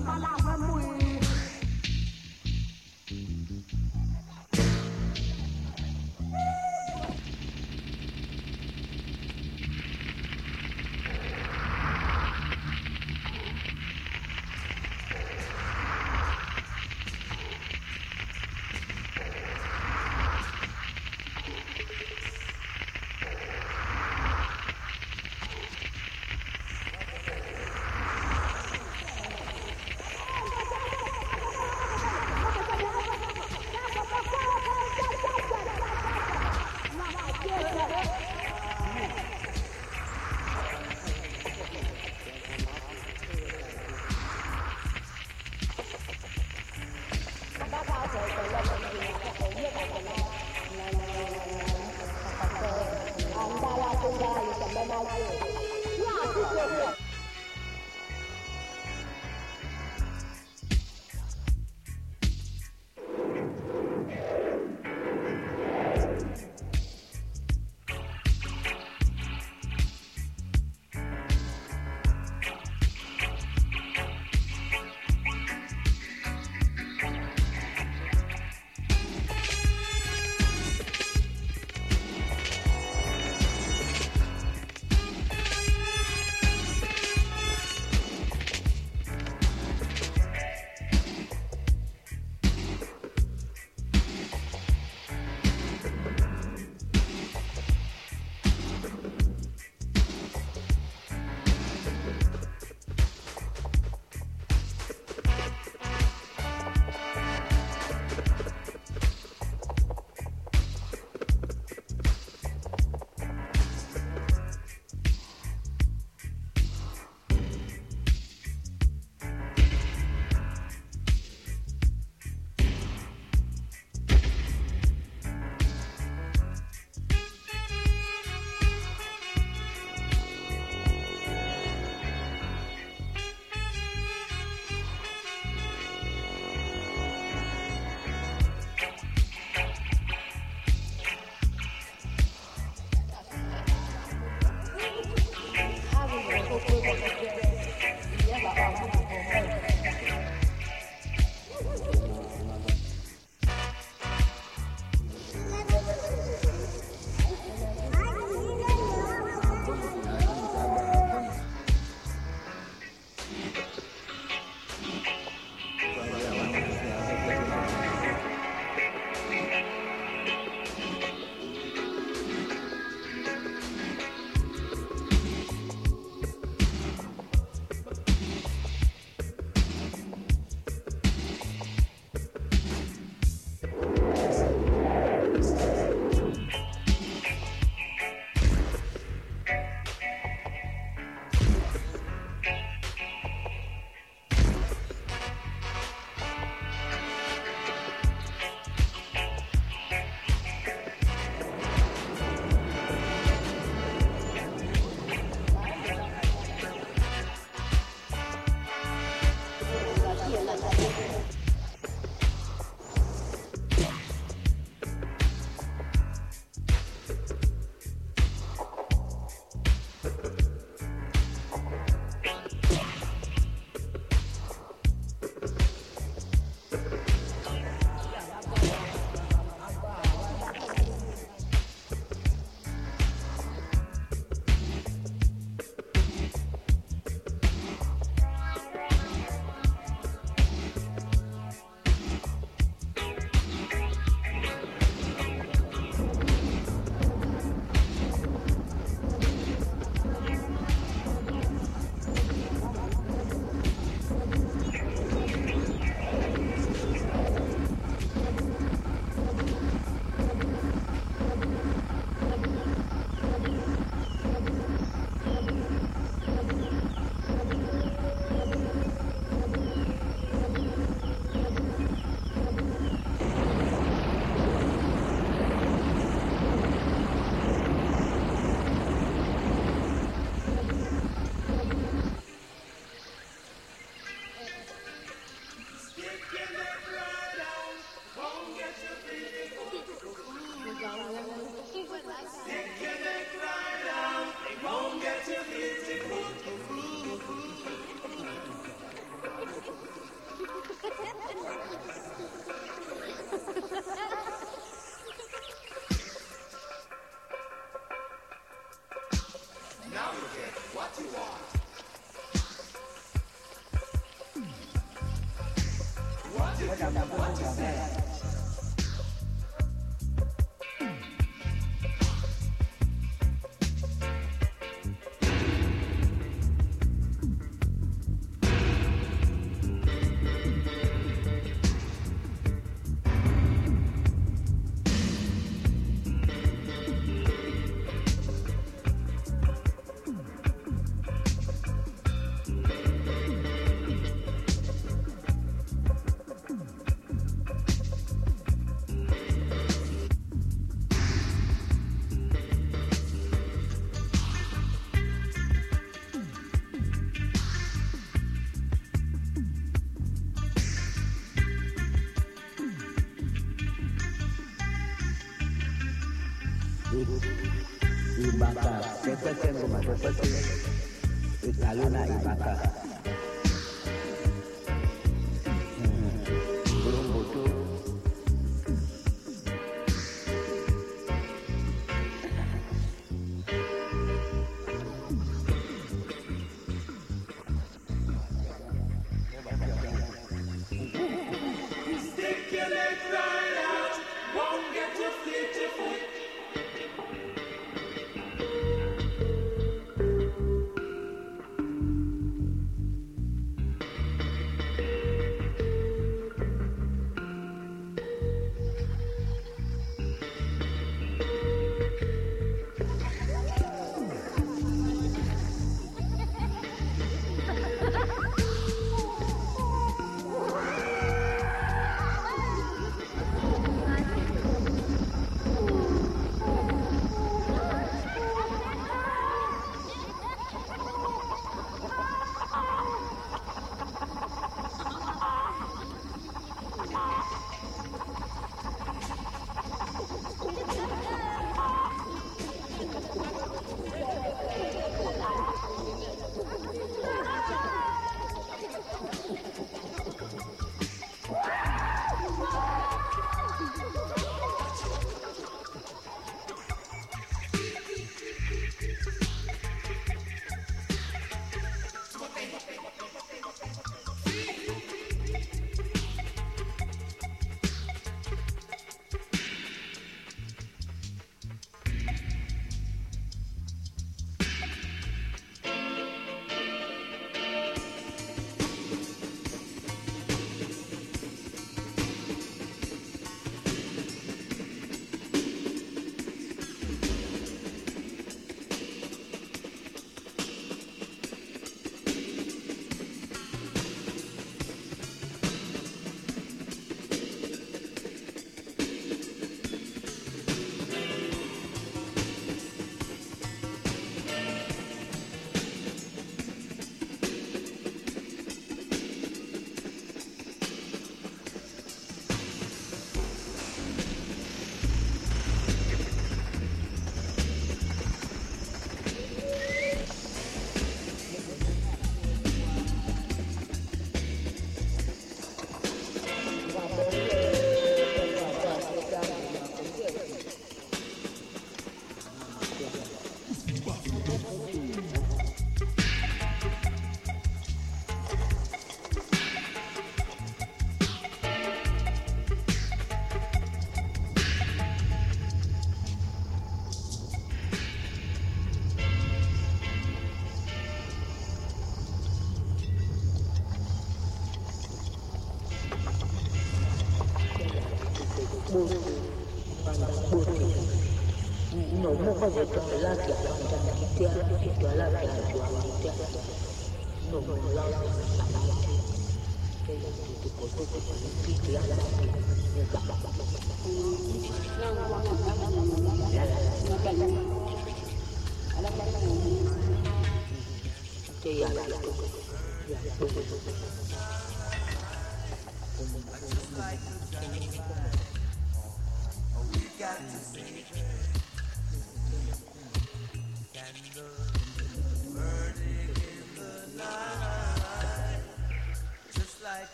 palavra.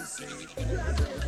to say.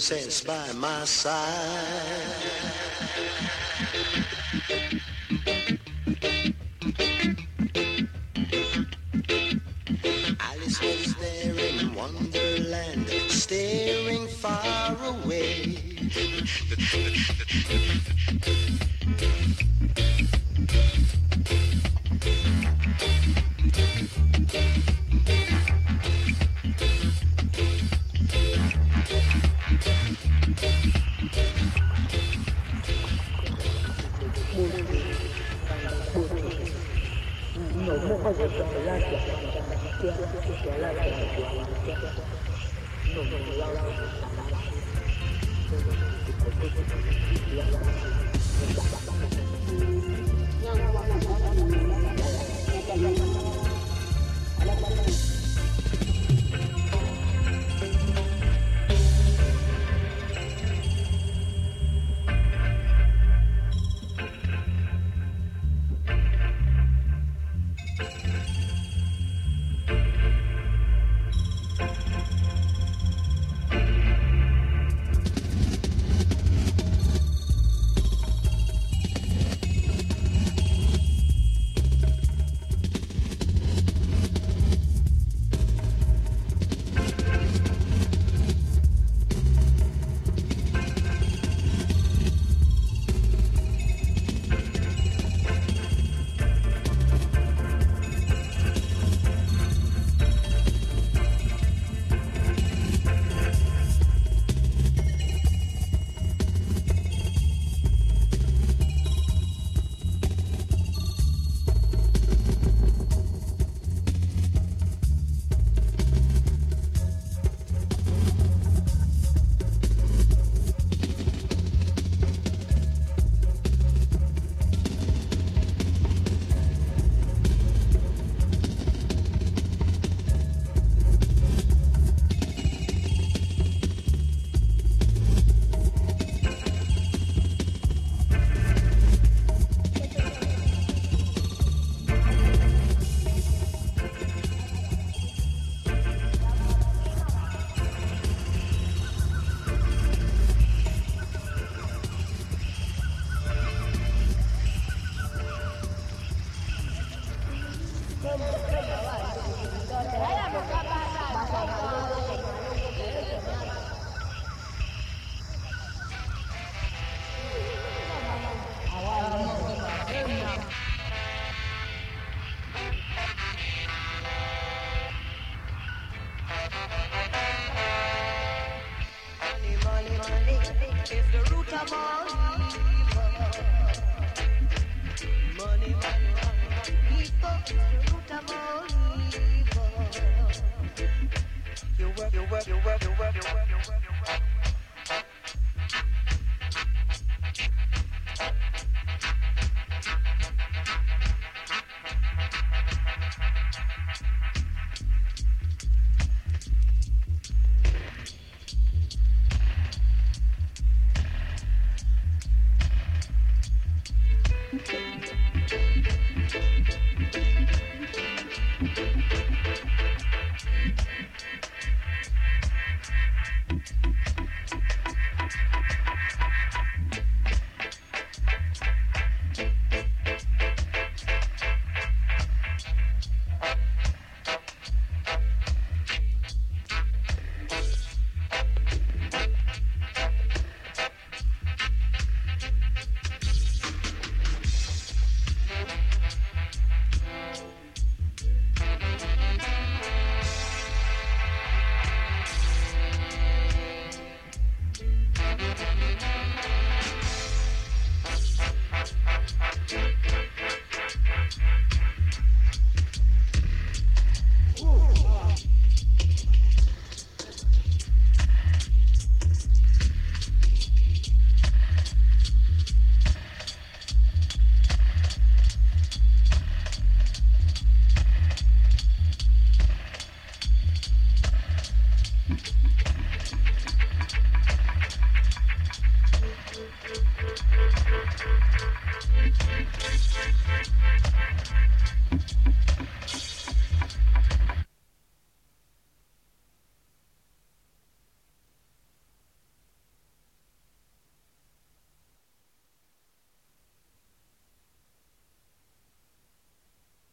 A by my side.